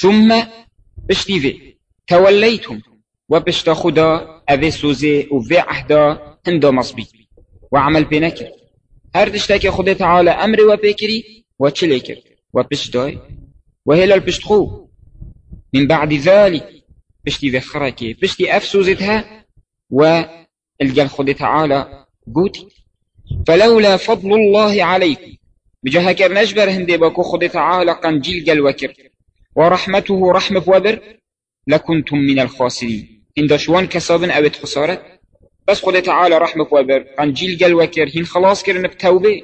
ثم پشتی وی تولیتم و پشتا خدا اوه سوزه و وی عهدا هندا مصبی. و عمل پی نکرد هر تشتاك خدا تعالى أمر وبكري وتشليكر وبشتاي وهلا البشتخو من بعد ذلك بشتي ذخرك بشتي أفسوزتها والقى خدا تعالى قوتي فلولا فضل الله عليكم بجاه كر نجبر هندي باكو خدا تعالى قنجيل قل وكر ورحمته رحمة وبر لكنتم من الخاسرين. هند شوان كسابن أبد خسارة؟ بس خدا تعالى رحمة وبر قنجيل قل وكر هين خلاص كرن بتوبه